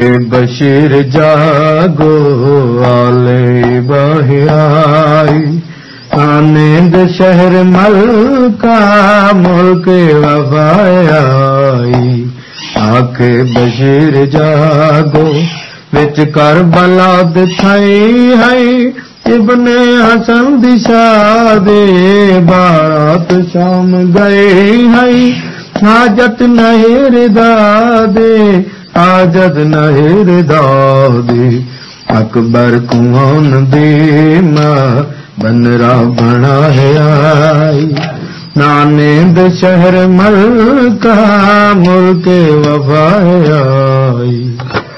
بشیر جاگو آلے بہائی آنند شہر ملکا ملک وفائی آخ بشیر جاگو بچ کر بلاد تھائی ہے ابن حسن دشا دے بارات شام گئے ہے حاجت نہیں ردا دے آجد نہر دادی اکبر کون دے ماں بنرا بنا ہے آئی۔ ناند شہر ملکا ملک وفا ہے